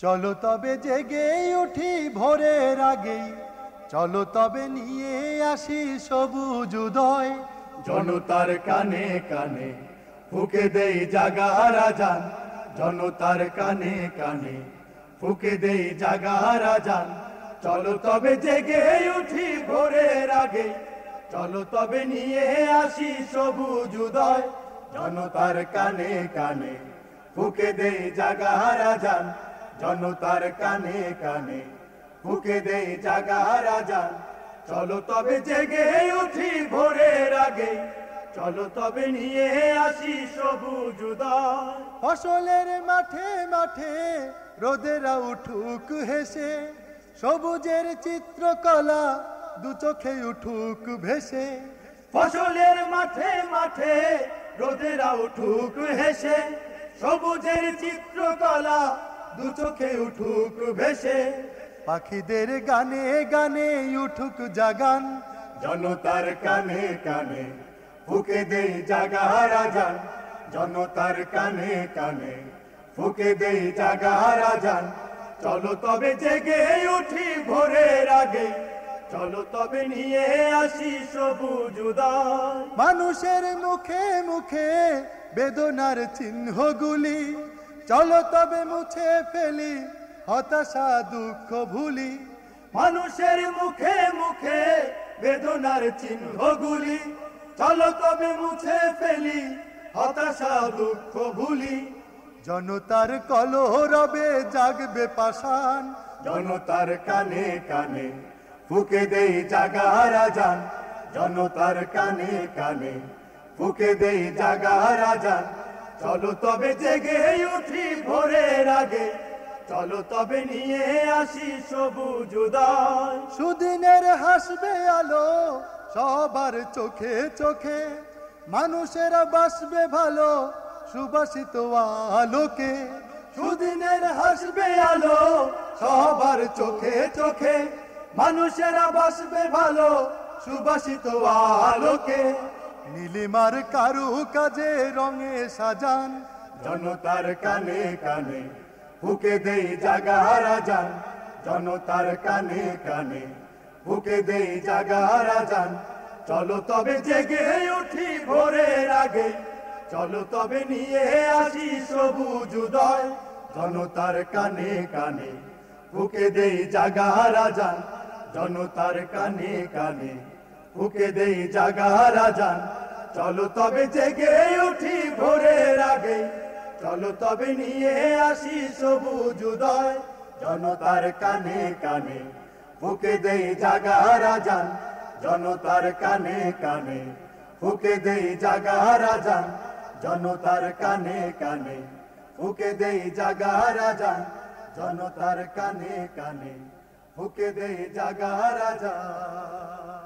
চলো তবে জেগে উঠি ভোরের আগেই। চলো তবে নিয়ে আসি সবুজ উদয়। জনতার কানে কানে ফুকে দেই জাগারা যান জনতার কানে কানে ফুকে দেই জাগারা যান চলো তবে জেগে উঠি ভোরের আগে চলো তবে নিয়ে আসি সবুজ উদয়। জনতার কানে কানে ফুকে দেই জাগারা যান জনতার কানে কানে ফুকে দেই জাগা যান চলো তবে জেগে উঠি ভোরের আগে চলো তবে নিয়ে আসি সবুজ ফসলের মাঠে মাঠে রোদেরা উঠুক হেসে সবুজের চিত্রকলা দু চোখে উঠুক ভেসে। ফসলের মাঠে মাঠে রোদেরা উঠুক হেসে সবুজের চিত্রকলা দু চোখে উঠুক ভেসে পাখিদের গানে গানে উঠুক জাগান। জনতার কানে কানে ফুকে দেই জাগারা যান জনতার কানে কানে ফুকে দেই জাগারা যান চলো তবে জেগে উঠি ভোরের আগে চলো তবে নিয়ে আসি সবুজ মানুষের মুখে মুখে বেদনার চিহ্নগুলি চলো তবে মুছে ফেলি, হতাশা, দুঃখ ভুলি। মানুষের মুখে মুখে বেদনার চিহ্নগুলি। চলো তবে মুছে ফেলি, হতাশা, দুঃখ ভুলি। জনতার কলরবে জাগবে পাষাণ। জনতার কানে কানে ফুকে দেই জাগারা যান জনতার কানে কানে ফুকে দেই জাগারা যান চলো তবে জেগে উঠি ভোরের আগে। চলো তবে নিয়ে আসি সবুজ উদয়। সুদিনের হাসবে আলো সবার চোখে চোখে মানুষেরা বাসবে ভালো সুবাসিত আলোকে। সুদিনের হাসবে আলো সবার চোখে চোখে মানুষেরা বাসবে ভালো সুবাসিত আলোকে। নীলিমার কারু কাজে রঙে সাজান। জনতার কানে কানে ফুকে দেই জাগারা যান জনতার কানে কানে ফুকে দেই জাগারা যান চলো তবে জেগে উঠি ভোরের আগে। চলো তবে নিয়ে আসি সবুজ উদয়। জনতার কানে কানে ফুকে দেই জাগারা যান জনতার কানে কানে ফুকে দেই জাগারা যান চলো তবে জেগে উঠি ভোরের আগে। চলো তবে নিয়ে আসি সবুজ উদয়। জনতার কানে কানে ফুকে দেই জাগারা যান জনতার কানে কানে ফুকে দেই জাগারা যান জনতার কানে কানে ফুকে দেই জাগারা যান জনতার কানে কানে ফুকে দেই জাগারা যান